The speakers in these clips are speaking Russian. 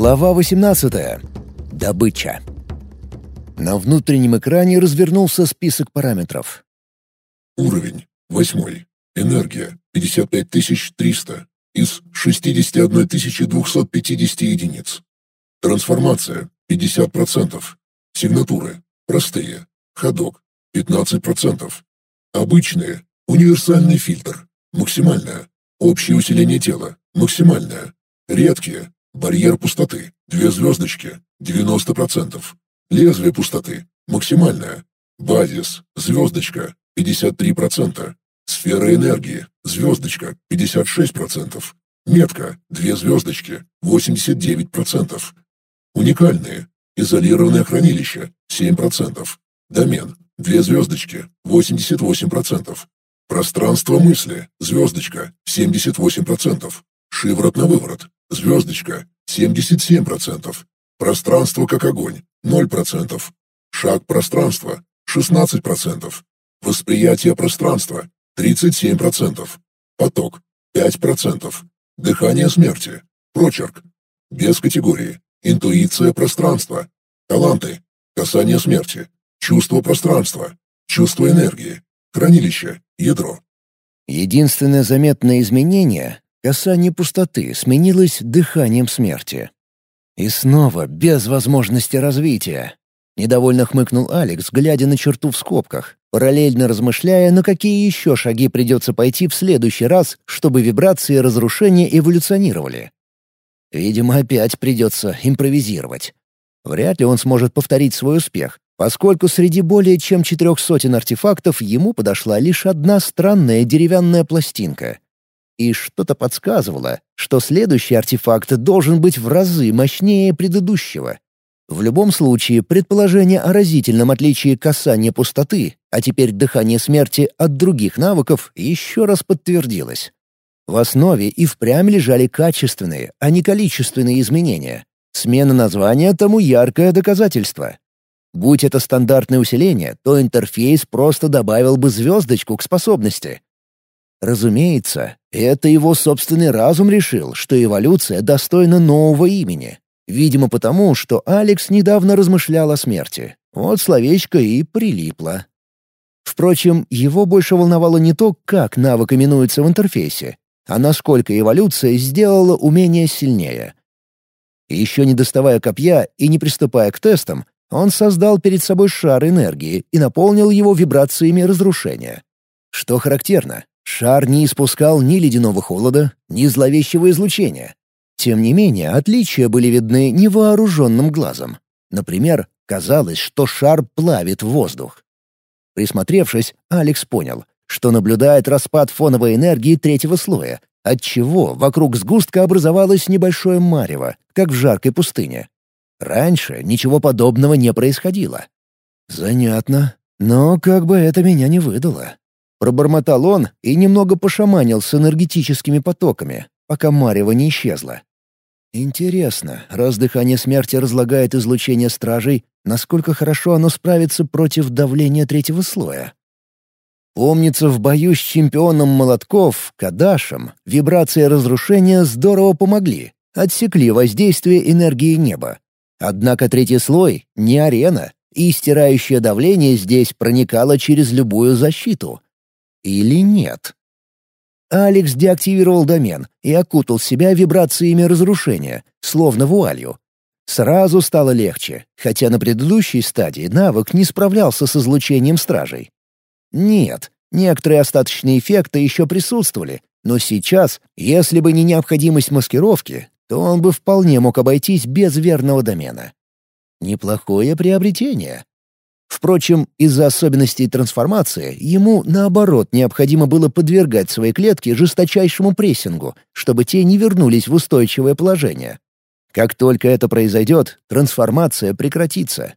Глава 18. Добыча. На внутреннем экране развернулся список параметров. Уровень. Восьмой. Энергия. 55300 из 61250 единиц. Трансформация. 50%. Сигнатуры. Простые. Ходок. 15%. Обычные. Универсальный фильтр. Максимальное. Общее усиление тела. Максимальное. Редкие. Барьер пустоты. Две звездочки. 90%. Лезвие пустоты. Максимальное. Базис. Звездочка. 53%. Сфера энергии. Звездочка. 56%. Метка. Две звездочки. 89%. Уникальные. Изолированное хранилище. 7%. Домен. Две звездочки. 88%. Пространство мысли. Звездочка. 78%. Шиворот на выворот. Звездочка — 77%. Пространство как огонь — 0%. Шаг пространства — 16%. Восприятие пространства — 37%. Поток — 5%. Дыхание смерти. Прочерк. Без категории. Интуиция пространства. Таланты. Касание смерти. Чувство пространства. Чувство энергии. Хранилище. Ядро. Единственное заметное изменение Касание пустоты сменилось дыханием смерти. И снова без возможности развития. Недовольно хмыкнул Алекс, глядя на черту в скобках, параллельно размышляя, на какие еще шаги придется пойти в следующий раз, чтобы вибрации разрушения эволюционировали. Видимо, опять придется импровизировать. Вряд ли он сможет повторить свой успех, поскольку среди более чем четырех сотен артефактов ему подошла лишь одна странная деревянная пластинка — и что-то подсказывало, что следующий артефакт должен быть в разы мощнее предыдущего. В любом случае, предположение о разительном отличии касания пустоты, а теперь дыхания смерти от других навыков, еще раз подтвердилось. В основе и впрямь лежали качественные, а не количественные изменения. Смена названия тому яркое доказательство. Будь это стандартное усиление, то интерфейс просто добавил бы звездочку к способности. Разумеется, это его собственный разум решил, что эволюция достойна нового имени. Видимо, потому, что Алекс недавно размышлял о смерти. Вот словечко и прилипло. Впрочем, его больше волновало не то, как навык именуется в интерфейсе, а насколько эволюция сделала умение сильнее. еще не доставая копья и не приступая к тестам, он создал перед собой шар энергии и наполнил его вибрациями разрушения. Что характерно, Шар не испускал ни ледяного холода, ни зловещего излучения. Тем не менее, отличия были видны невооруженным глазом. Например, казалось, что шар плавит воздух. Присмотревшись, Алекс понял, что наблюдает распад фоновой энергии третьего слоя, отчего вокруг сгустка образовалось небольшое марево, как в жаркой пустыне. Раньше ничего подобного не происходило. Занятно, но как бы это меня не выдало. Пробормотал он и немного пошаманил с энергетическими потоками, пока Марева не исчезла. Интересно, раз дыхание смерти разлагает излучение стражей, насколько хорошо оно справится против давления третьего слоя? Помнится, в бою с чемпионом молотков, Кадашем, вибрации разрушения здорово помогли, отсекли воздействие энергии неба. Однако третий слой — не арена, и стирающее давление здесь проникало через любую защиту — или нет? Алекс деактивировал домен и окутал себя вибрациями разрушения, словно вуалью. Сразу стало легче, хотя на предыдущей стадии навык не справлялся с излучением стражей. Нет, некоторые остаточные эффекты еще присутствовали, но сейчас, если бы не необходимость маскировки, то он бы вполне мог обойтись без верного домена. Неплохое приобретение. Впрочем, из-за особенностей трансформации ему, наоборот, необходимо было подвергать свои клетки жесточайшему прессингу, чтобы те не вернулись в устойчивое положение. Как только это произойдет, трансформация прекратится.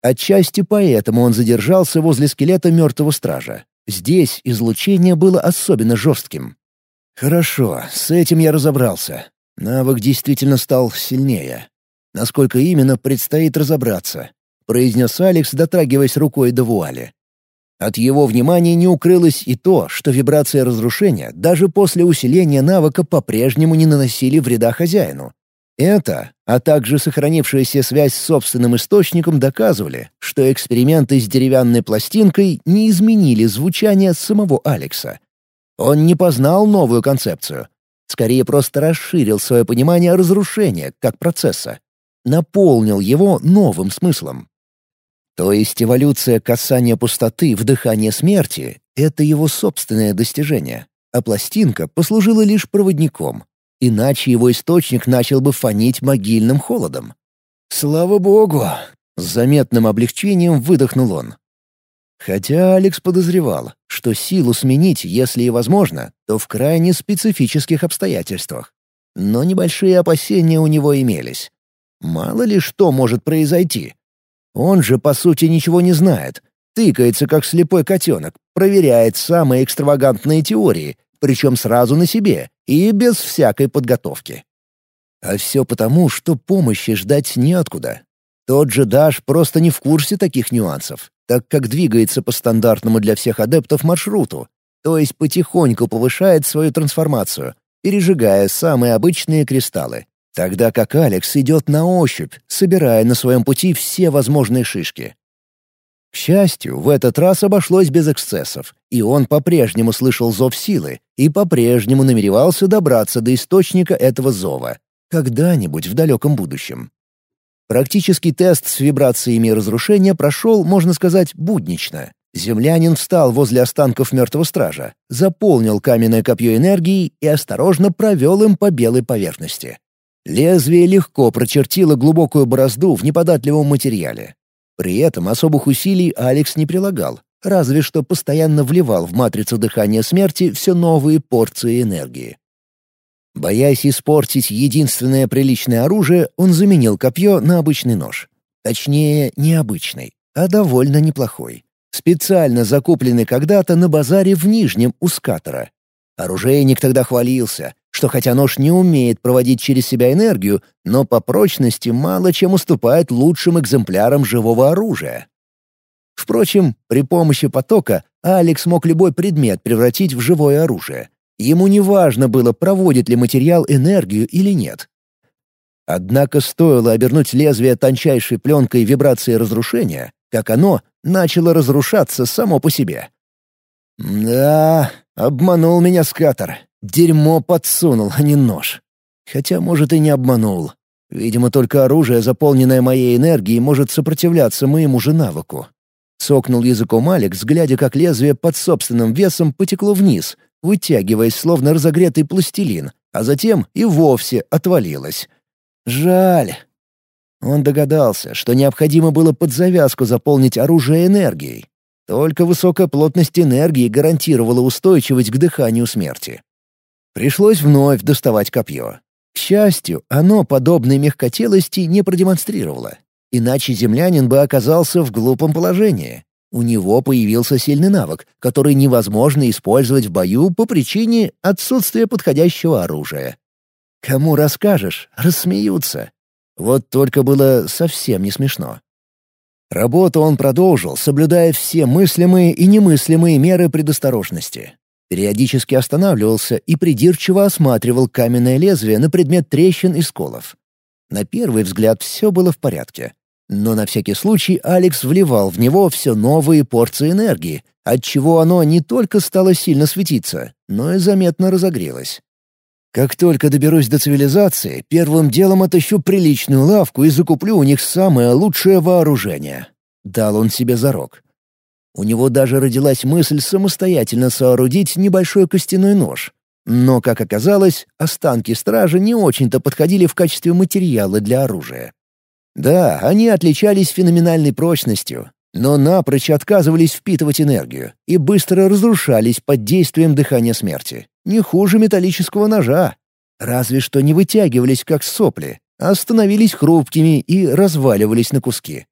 Отчасти поэтому он задержался возле скелета мертвого стража. Здесь излучение было особенно жестким. Хорошо, с этим я разобрался. Навык действительно стал сильнее. Насколько именно, предстоит разобраться произнес Алекс, дотрагиваясь рукой до вуали. От его внимания не укрылось и то, что вибрации разрушения даже после усиления навыка по-прежнему не наносили вреда хозяину. Это, а также сохранившаяся связь с собственным источником доказывали, что эксперименты с деревянной пластинкой не изменили звучание самого Алекса. Он не познал новую концепцию. Скорее, просто расширил свое понимание разрушения как процесса. Наполнил его новым смыслом. То есть эволюция касания пустоты в дыхание смерти — это его собственное достижение, а пластинка послужила лишь проводником, Иначе его источник начал бы фонить могильным холодом. «Слава богу!» — с заметным облегчением выдохнул он. Хотя Алекс подозревал, что силу сменить, если и возможно, то в крайне специфических обстоятельствах. Но небольшие опасения у него имелись. Мало ли что может произойти. Он же, по сути, ничего не знает. Тыкается, как слепой котенок, проверяет самые экстравагантные теории, причем сразу на себе и без всякой подготовки. А все потому, что помощи ждать неоткуда. Тот же Даш просто не в курсе таких нюансов, так как двигается по стандартному для всех адептов маршруту, то есть потихоньку повышает свою трансформацию, пережигая самые обычные кристаллы, тогда как Алекс идет на ощупь, собирая на своем пути все возможные шишки. К счастью, в этот раз обошлось без эксцессов, и он по-прежнему слышал зов силы и по-прежнему намеревался добраться до источника этого зова. Когда-нибудь в далеком будущем. Практический тест с вибрациями разрушения прошел, можно сказать, буднично. Землянин встал возле останков мертвого стража, заполнил каменное копье энергией и осторожно провел им по белой поверхности. Лезвие легко прочертило глубокую борозду в неподатливом материале, при этом особых усилий Алекс не прилагал, разве что постоянно вливал в матрицу дыхания смерти все новые порции энергии. Боясь испортить единственное приличное оружие, он заменил копье на обычный нож. Точнее, не обычный, а довольно неплохой. Специально закупленный когда-то на базаре в Нижнем у скатера. Оружейник тогда хвалился, что хотя нож не умеет проводить через себя энергию, но по прочности мало чем уступает лучшим экземплярам живого оружия. Впрочем, при помощи потока Алекс мог любой предмет превратить в живое оружие. Ему не важно было, проводит ли материал энергию или нет. Однако стоило обернуть лезвие тончайшей пленкой вибрации разрушения, как оно начало разрушаться само по себе. «Да, обманул меня скатер. Дерьмо подсунул, а не нож. Хотя, может, и не обманул. Видимо, только оружие, заполненное моей энергией, может сопротивляться моему же навыку. Сокнул языком Алекс, глядя, как лезвие под собственным весом потекло вниз, вытягиваясь, словно разогретый пластилин, а затем и вовсе отвалилось. Жаль. Он догадался, что необходимо было под завязку заполнить оружие энергией. Только высокая плотность энергии гарантировала устойчивость к дыханию смерти. Пришлось вновь доставать копье. К счастью, оно подобной мягкотелости не продемонстрировало. Иначе землянин бы оказался в глупом положении. У него появился сильный навык, который невозможно использовать в бою по причине отсутствия подходящего оружия. Кому расскажешь, рассмеются. Вот только было совсем не смешно. Работу он продолжил, соблюдая все мыслимые и немыслимые меры предосторожности. Периодически останавливался и придирчиво осматривал каменное лезвие на предмет трещин и сколов. На первый взгляд все было в порядке. Но на всякий случай Алекс вливал в него все новые порции энергии, отчего оно не только стало сильно светиться, но и заметно разогрелось. Как только доберусь до цивилизации, первым делом отыщу приличную лавку и закуплю у них самое лучшее вооружение. Дал он себе зарок. У него даже родилась мысль самостоятельно соорудить небольшой костяной нож. Но, как оказалось, останки стражи не очень-то подходили в качестве материала для оружия. Да, они отличались феноменальной прочностью, но напрочь отказывались впитывать энергию и быстро разрушались под действием дыхания смерти. Не хуже металлического ножа. Разве что не вытягивались, как сопли, а становились хрупкими и разваливались на куски.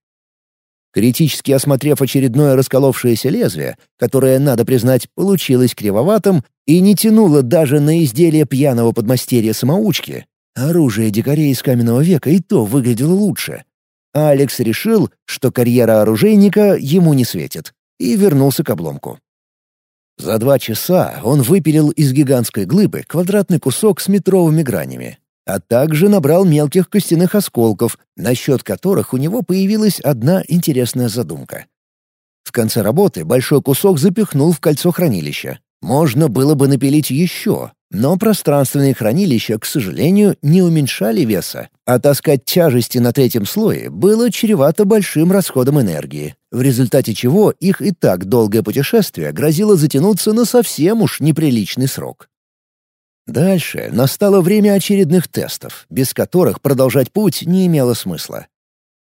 Критически осмотрев очередное расколовшееся лезвие, которое, надо признать, получилось кривоватым и не тянуло даже на изделие пьяного подмастерья-самоучки, оружие дикарей из каменного века и то выглядело лучше. Алекс решил, что карьера оружейника ему не светит, и вернулся к обломку. За два часа он выпилил из гигантской глыбы квадратный кусок с метровыми гранями. А также набрал мелких костяных осколков, насчет которых у него появилась одна интересная задумка. В конце работы большой кусок запихнул в кольцо хранилища. Можно было бы напилить еще, но пространственные хранилища, к сожалению, не уменьшали веса, а таскать тяжести на третьем слое было чревато большим расходом энергии, в результате чего их и так долгое путешествие грозило затянуться на совсем уж неприличный срок. Дальше настало время очередных тестов, без которых продолжать путь не имело смысла.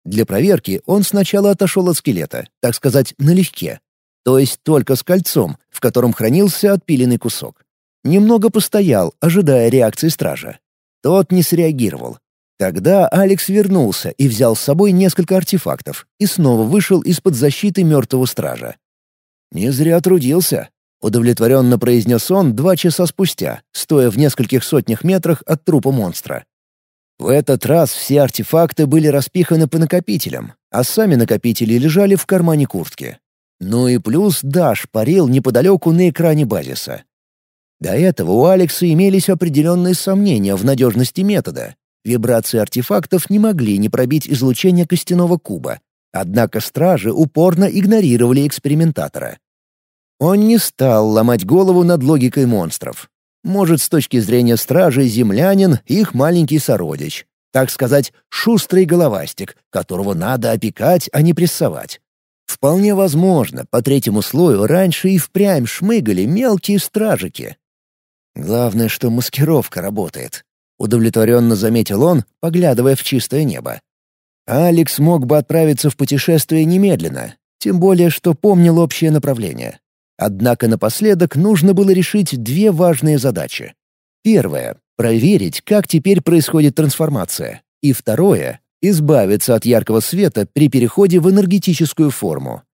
Для проверки он сначала отошел от скелета, так сказать, налегке, то есть только с кольцом, в котором хранился отпиленный кусок. Немного постоял, ожидая реакции стража. Тот не среагировал. Тогда Алекс вернулся и взял с собой несколько артефактов и снова вышел из-под защиты мертвого стража. «Не зря трудился», — удовлетворенно произнес он два часа спустя, стоя в нескольких сотнях метрах от трупа монстра. В этот раз все артефакты были распиханы по накопителям, а сами накопители лежали в кармане куртки. Ну и плюс Даш парил неподалеку на экране базиса. До этого у Алекса имелись определенные сомнения в надежности метода. Вибрации артефактов не могли не пробить излучение костяного куба. Однако стражи упорно игнорировали экспериментатора. Он не стал ломать голову над логикой монстров. Может, с точки зрения стражей землянин их маленький сородич. Так сказать, шустрый головастик, которого надо опекать, а не прессовать. Вполне возможно, по третьему слою раньше и впрямь шмыгали мелкие стражики, Главное, что маскировка работает. Удовлетворенно заметил он, поглядывая в чистое небо. Алекс мог бы отправиться в путешествие немедленно, тем более, что помнил общее направление. Однако напоследок нужно было решить две важные задачи. Первое — проверить, как теперь происходит трансформация. И второе — избавиться от яркого света при переходе в энергетическую форму.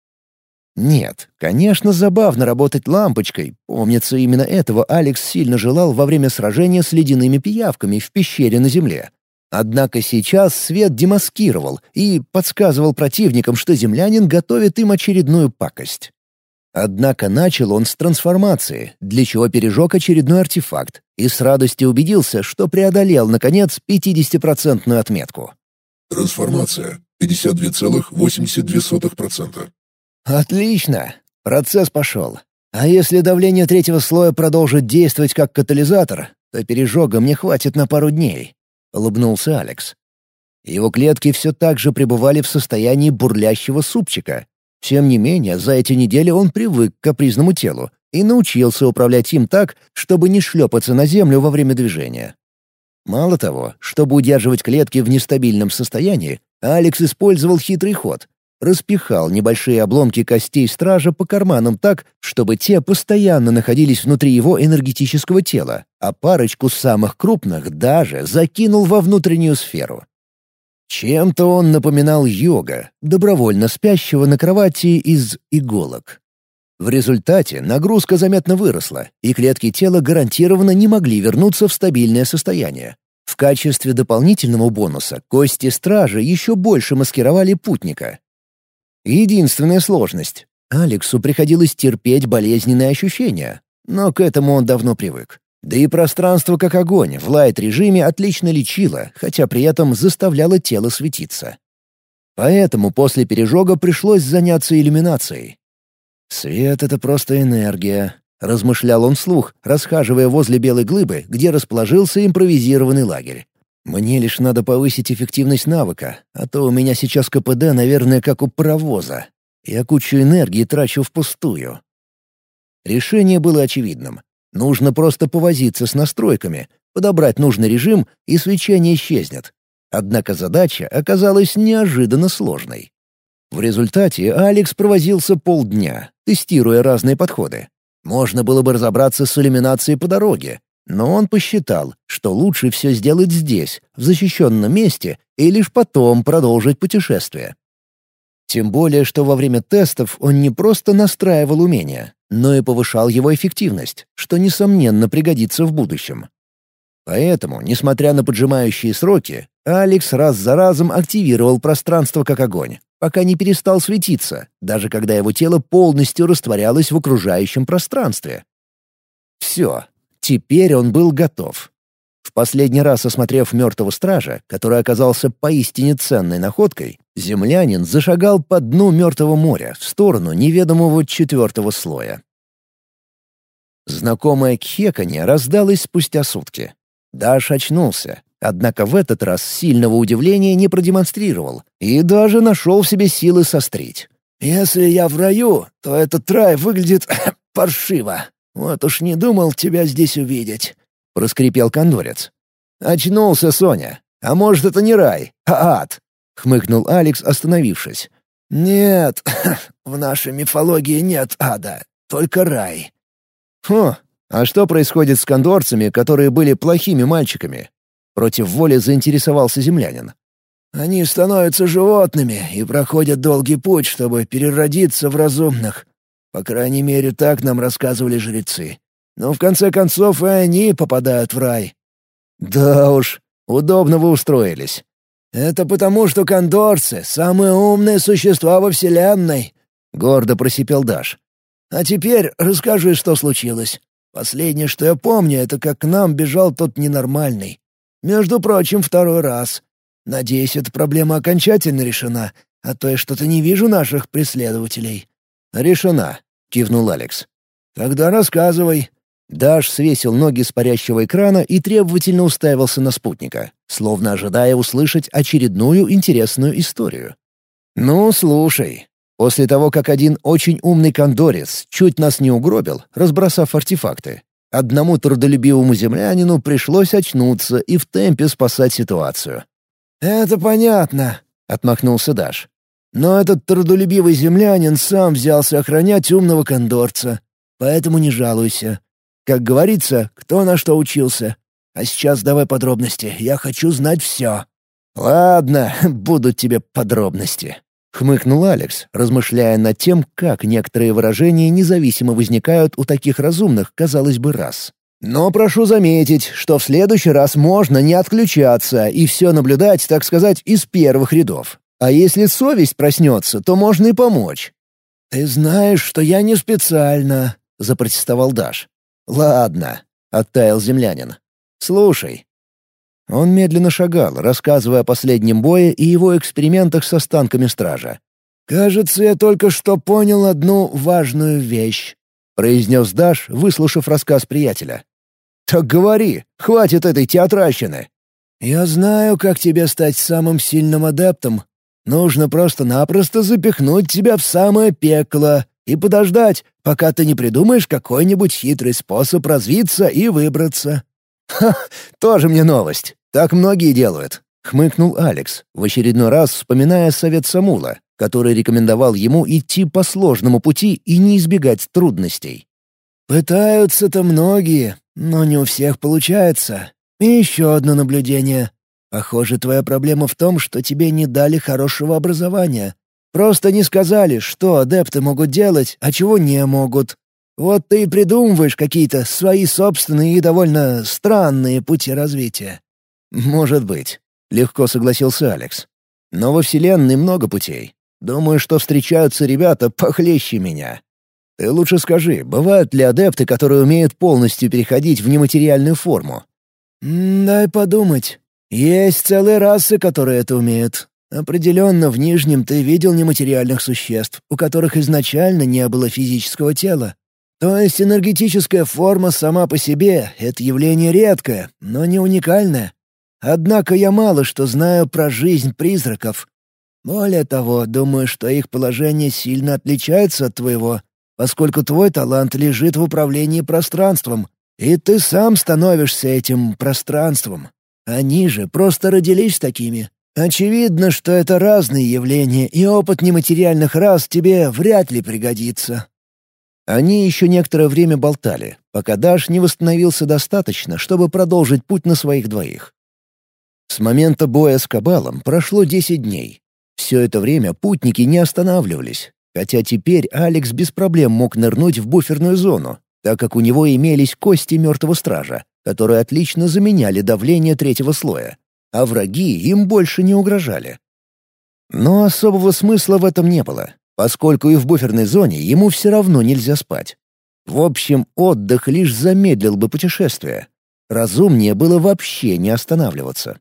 Нет, конечно, забавно работать лампочкой. Помнится, именно этого Алекс сильно желал во время сражения с ледяными пиявками в пещере на земле. Однако сейчас свет демаскировал и подсказывал противникам, что землянин готовит им очередную пакость. Однако начал он с трансформации, для чего пережег очередной артефакт, и с радостью убедился, что преодолел, наконец, 50% отметку. Трансформация. 52,82%. Отлично. Процесс пошел. А если давление третьего слоя продолжит действовать как катализатор, то пережога мне хватит на пару дней», — улыбнулся Алекс. Его клетки все так же пребывали в состоянии бурлящего супчика. Тем не менее, за эти недели он привык к капризному телу и научился управлять им так, чтобы не шлепаться на землю во время движения. Мало того, чтобы удерживать клетки в нестабильном состоянии, Алекс использовал хитрый ход распихал небольшие обломки костей стража по карманам так, чтобы те постоянно находились внутри его энергетического тела, а парочку самых крупных даже закинул во внутреннюю сферу. Чем-то он напоминал йога, добровольно спящего на кровати из иголок. В результате нагрузка заметно выросла, и клетки тела гарантированно не могли вернуться в стабильное состояние. В качестве дополнительного бонуса кости стража еще больше маскировали путника, Единственная сложность. Алексу приходилось терпеть болезненные ощущения, но к этому он давно привык. Да и пространство как огонь в лайт-режиме отлично лечило, хотя при этом заставляло тело светиться. Поэтому после пережога пришлось заняться иллюминацией. «Свет — это просто энергия», — размышлял он вслух, расхаживая возле белой глыбы, где расположился импровизированный лагерь. Мне лишь надо повысить эффективность навыка, а то у меня сейчас КПД, наверное, как у паровоза. Я кучу энергии трачу впустую. Решение было очевидным. Нужно просто повозиться с настройками, подобрать нужный режим, и свечение исчезнет. Однако задача оказалась неожиданно сложной. В результате Алекс провозился полдня, тестируя разные подходы. Можно было бы разобраться с иллюминацией по дороге, но он посчитал, что лучше все сделать здесь, в защищенном месте, и лишь потом продолжить путешествие. Тем более, что во время тестов он не просто настраивал умения, но и повышал его эффективность, что, несомненно, пригодится в будущем. Поэтому, несмотря на поджимающие сроки, Алекс раз за разом активировал пространство как огонь, пока не перестал светиться, даже когда его тело полностью растворялось в окружающем пространстве. Все, Теперь он был готов. В последний раз осмотрев мертвого стража, который оказался поистине ценной находкой, землянин зашагал по дну Мертвого моря в сторону неведомого четвертого слоя. Знакомое кхеканье раздалось спустя сутки. Даш очнулся, однако в этот раз сильного удивления не продемонстрировал и даже нашел в себе силы сострить. «Если я в раю, то этот рай выглядит паршиво. Вот уж не думал тебя здесь увидеть проскрипел кондорец. «Очнулся, Соня. А может, это не рай, а ад?» — хмыкнул Алекс, остановившись. «Нет, в нашей мифологии нет ада, только рай». «Хм, а что происходит с кондорцами, которые были плохими мальчиками?» Против воли заинтересовался землянин. «Они становятся животными и проходят долгий путь, чтобы переродиться в разумных. По крайней мере, так нам рассказывали жрецы. Но в конце концов и они попадают в рай. Да уж, удобно вы устроились. Это потому, что кондорцы — самые умные существа во Вселенной, — гордо просипел Даш. А теперь расскажи, что случилось. Последнее, что я помню, это как к нам бежал тот ненормальный. Между прочим, второй раз. Надеюсь, эта проблема окончательно решена, а то я что-то не вижу наших преследователей». «Решена», — кивнул Алекс. «Тогда рассказывай. Даш свесил ноги с парящего экрана и требовательно уставился на спутника, словно ожидая услышать очередную интересную историю. «Ну, слушай. После того, как один очень умный кондорец чуть нас не угробил, разбросав артефакты, одному трудолюбивому землянину пришлось очнуться и в темпе спасать ситуацию». «Это понятно», — отмахнулся Даш. «Но этот трудолюбивый землянин сам взялся охранять умного кондорца, поэтому не жалуйся. Как говорится, кто на что учился. А сейчас давай подробности, я хочу знать все». «Ладно, будут тебе подробности», — хмыкнул Алекс, размышляя над тем, как некоторые выражения независимо возникают у таких разумных, казалось бы, раз. «Но прошу заметить, что в следующий раз можно не отключаться и все наблюдать, так сказать, из первых рядов. А если совесть проснется, то можно и помочь». «Ты знаешь, что я не специально», — запротестовал Даш. «Ладно», — оттаял землянин. «Слушай». Он медленно шагал, рассказывая о последнем бое и его экспериментах с останками стража. «Кажется, я только что понял одну важную вещь», — произнес Даш, выслушав рассказ приятеля. «Так говори, хватит этой театральщины». «Я знаю, как тебе стать самым сильным адептом. Нужно просто-напросто запихнуть тебя в самое пекло и подождать, пока ты не придумаешь какой-нибудь хитрый способ развиться и выбраться». «Ха, тоже мне новость. Так многие делают», — хмыкнул Алекс, в очередной раз вспоминая совет Самула, который рекомендовал ему идти по сложному пути и не избегать трудностей. «Пытаются-то многие, но не у всех получается. И еще одно наблюдение. Похоже, твоя проблема в том, что тебе не дали хорошего образования. Просто не сказали, что адепты могут делать, а чего не могут. Вот ты и придумываешь какие-то свои собственные и довольно странные пути развития». «Может быть», — легко согласился Алекс. «Но во Вселенной много путей. Думаю, что встречаются ребята похлеще меня. Ты лучше скажи, бывают ли адепты, которые умеют полностью переходить в нематериальную форму?» «Дай подумать. Есть целые расы, которые это умеют. Определенно, в Нижнем ты видел нематериальных существ, у которых изначально не было физического тела. То есть энергетическая форма сама по себе — это явление редкое, но не уникальное. Однако я мало что знаю про жизнь призраков. Более того, думаю, что их положение сильно отличается от твоего, поскольку твой талант лежит в управлении пространством, и ты сам становишься этим пространством. Они же просто родились такими, Очевидно, что это разные явления, и опыт нематериальных рас тебе вряд ли пригодится». Они еще некоторое время болтали, пока Даш не восстановился достаточно, чтобы продолжить путь на своих двоих. С момента боя с Кабалом прошло десять дней. Все это время путники не останавливались, хотя теперь Алекс без проблем мог нырнуть в буферную зону, так как у него имелись кости мертвого стража, которые отлично заменяли давление третьего слоя а враги им больше не угрожали. Но особого смысла в этом не было, поскольку и в буферной зоне ему все равно нельзя спать. В общем, отдых лишь замедлил бы путешествие. Разумнее было вообще не останавливаться.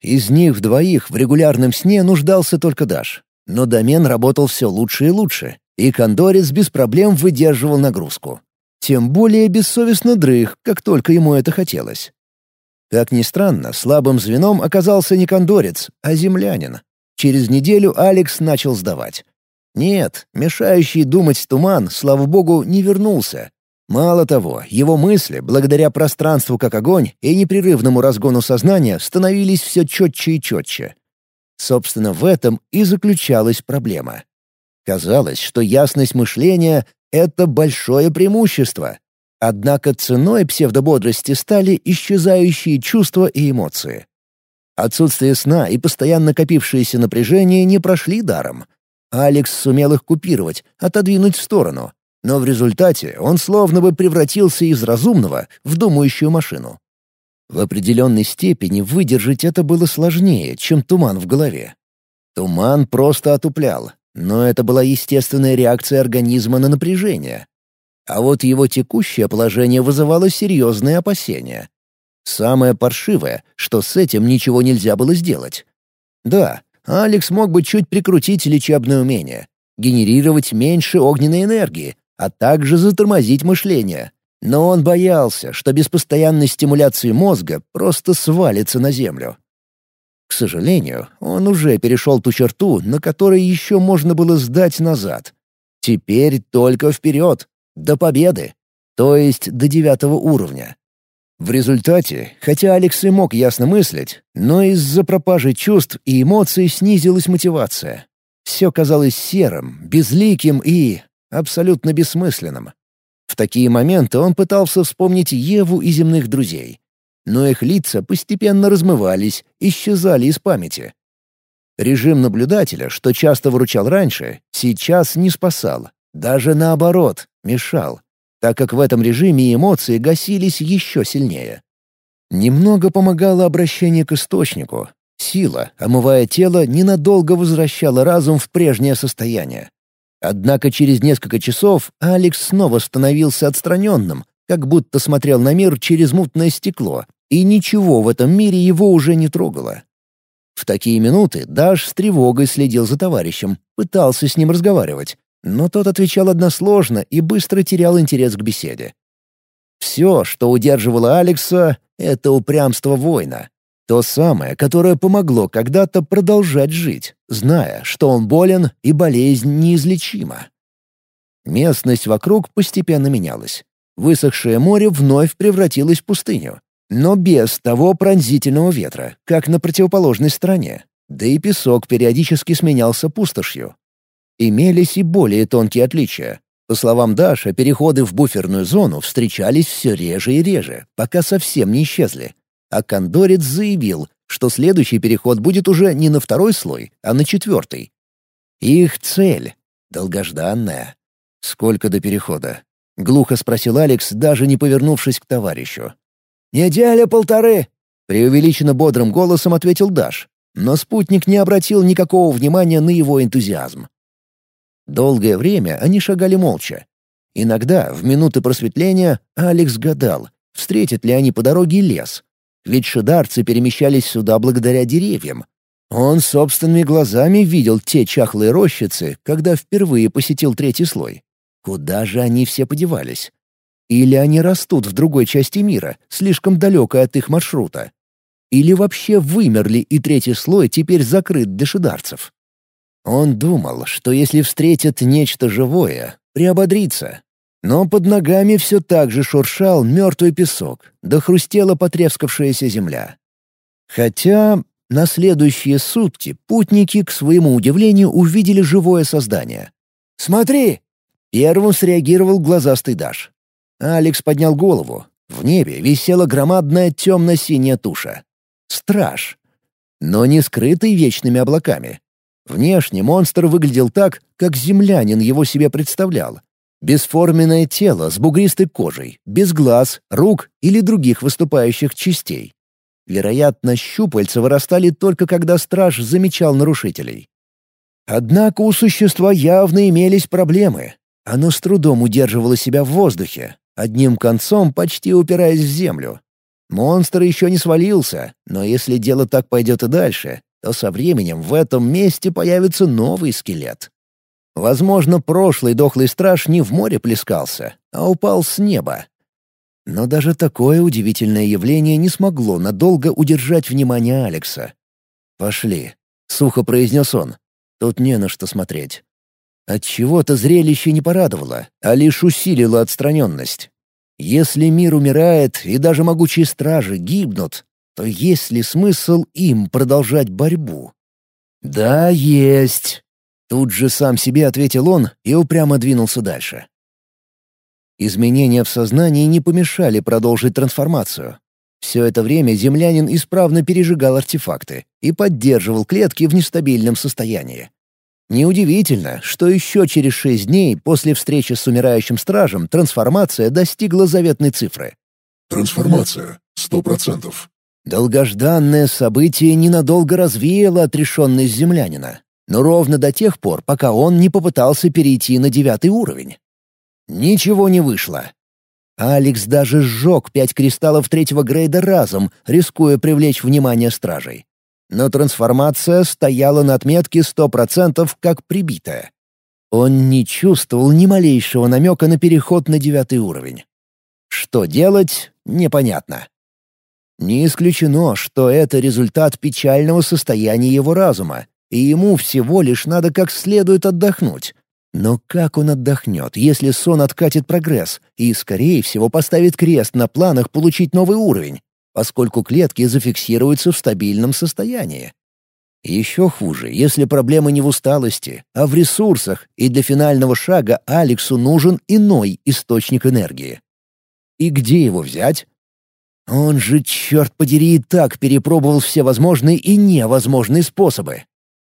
Из них двоих в регулярном сне нуждался только Даш. Но домен работал все лучше и лучше, и кондорец без проблем выдерживал нагрузку. Тем более бессовестно дрых, как только ему это хотелось. Как ни странно, слабым звеном оказался не кондорец, а землянин. Через неделю Алекс начал сдавать. Нет, мешающий думать туман, слава богу, не вернулся. Мало того, его мысли, благодаря пространству как огонь и непрерывному разгону сознания, становились все четче и четче. Собственно, в этом и заключалась проблема. Казалось, что ясность мышления — это большое преимущество. Однако ценой псевдободрости стали исчезающие чувства и эмоции. Отсутствие сна и постоянно копившееся напряжение не прошли даром. Алекс сумел их купировать, отодвинуть в сторону, но в результате он словно бы превратился из разумного в думающую машину. В определенной степени выдержать это было сложнее, чем туман в голове. Туман просто отуплял, но это была естественная реакция организма на напряжение. А вот его текущее положение вызывало серьезные опасения. Самое паршивое, что с этим ничего нельзя было сделать. Да, Алекс мог бы чуть прикрутить лечебное умение, генерировать меньше огненной энергии, а также затормозить мышление. Но он боялся, что без постоянной стимуляции мозга просто свалится на землю. К сожалению, он уже перешел ту черту, на которой еще можно было сдать назад. Теперь только вперед, до победы, то есть до девятого уровня. В результате, хотя Алекс и мог ясно мыслить, но из-за пропажи чувств и эмоций снизилась мотивация. Все казалось серым, безликим и абсолютно бессмысленным. В такие моменты он пытался вспомнить Еву и земных друзей. Но их лица постепенно размывались, исчезали из памяти. Режим наблюдателя, что часто выручал раньше, сейчас не спасал. Даже наоборот, мешал так как в этом режиме эмоции гасились еще сильнее. Немного помогало обращение к источнику. Сила, омывая тело, ненадолго возвращала разум в прежнее состояние. Однако через несколько часов Алекс снова становился отстраненным, как будто смотрел на мир через мутное стекло, и ничего в этом мире его уже не трогало. В такие минуты Даш с тревогой следил за товарищем, пытался с ним разговаривать, но тот отвечал односложно и быстро терял интерес к беседе. Все, что удерживало Алекса, — это упрямство воина. То самое, которое помогло когда-то продолжать жить, зная, что он болен и болезнь неизлечима. Местность вокруг постепенно менялась. Высохшее море вновь превратилось в пустыню. Но без того пронзительного ветра, как на противоположной стороне. Да и песок периодически сменялся пустошью, Имелись и более тонкие отличия. По словам Даша, переходы в буферную зону встречались все реже и реже, пока совсем не исчезли. А кондорец заявил, что следующий переход будет уже не на второй слой, а на четвертый. Их цель — долгожданная. «Сколько до перехода?» — глухо спросил Алекс, даже не повернувшись к товарищу. «Неделя полторы!» — преувеличенно бодрым голосом ответил Даш. Но спутник не обратил никакого внимания на его энтузиазм. Долгое время они шагали молча. Иногда, в минуты просветления, Алекс гадал, встретят ли они по дороге лес. Ведь шидарцы перемещались сюда благодаря деревьям. Он собственными глазами видел те чахлые рощицы, когда впервые посетил третий слой. Куда же они все подевались? Или они растут в другой части мира, слишком далекой от их маршрута? Или вообще вымерли, и третий слой теперь закрыт для шидарцев? Он думал, что если встретит нечто живое, приободрится. Но под ногами все так же шуршал мертвый песок, да хрустела потрескавшаяся земля. Хотя на следующие сутки путники, к своему удивлению, увидели живое создание. «Смотри!» — первым среагировал глазастый Даш. Алекс поднял голову. В небе висела громадная темно-синяя туша. Страж. Но не скрытый вечными облаками, Внешне монстр выглядел так, как землянин его себе представлял. Бесформенное тело с бугристой кожей, без глаз, рук или других выступающих частей. Вероятно, щупальца вырастали только когда страж замечал нарушителей. Однако у существа явно имелись проблемы. Оно с трудом удерживало себя в воздухе, одним концом почти упираясь в землю. Монстр еще не свалился, но если дело так пойдет и дальше, то со временем в этом месте появится новый скелет. Возможно, прошлый дохлый страж не в море плескался, а упал с неба. Но даже такое удивительное явление не смогло надолго удержать внимание Алекса. «Пошли», — сухо произнес он. «Тут не на что смотреть». Отчего-то зрелище не порадовало, а лишь усилило отстраненность. Если мир умирает и даже могучие стражи гибнут, то есть ли смысл им продолжать борьбу? «Да, есть!» Тут же сам себе ответил он и упрямо двинулся дальше. Изменения в сознании не помешали продолжить трансформацию. Все это время землянин исправно пережигал артефакты и поддерживал клетки в нестабильном состоянии. Неудивительно, что еще через шесть дней после встречи с умирающим стражем трансформация достигла заветной цифры. Трансформация. Сто процентов. Долгожданное событие ненадолго развеяло отрешенность землянина, но ровно до тех пор, пока он не попытался перейти на девятый уровень. Ничего не вышло. Алекс даже сжег пять кристаллов третьего грейда разом, рискуя привлечь внимание стражей но трансформация стояла на отметке 100% как прибитая. Он не чувствовал ни малейшего намека на переход на девятый уровень. Что делать, непонятно. Не исключено, что это результат печального состояния его разума, и ему всего лишь надо как следует отдохнуть. Но как он отдохнет, если сон откатит прогресс и, скорее всего, поставит крест на планах получить новый уровень? поскольку клетки зафиксируются в стабильном состоянии. Еще хуже, если проблема не в усталости, а в ресурсах, и для финального шага Алексу нужен иной источник энергии. И где его взять? Он же, черт подери, и так перепробовал все возможные и невозможные способы.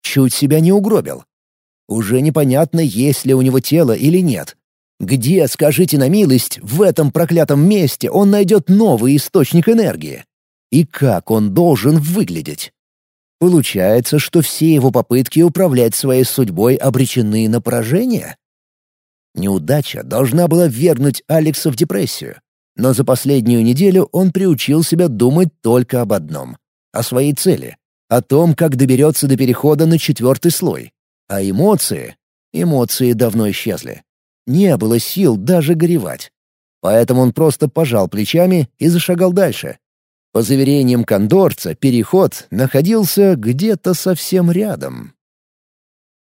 Чуть себя не угробил. Уже непонятно, есть ли у него тело или нет. Где, скажите на милость, в этом проклятом месте он найдет новый источник энергии? И как он должен выглядеть? Получается, что все его попытки управлять своей судьбой обречены на поражение? Неудача должна была ввергнуть Алекса в депрессию. Но за последнюю неделю он приучил себя думать только об одном — о своей цели, о том, как доберется до перехода на четвертый слой. А эмоции? Эмоции давно исчезли. Не было сил даже горевать. Поэтому он просто пожал плечами и зашагал дальше. По заверениям кондорца, переход находился где-то совсем рядом.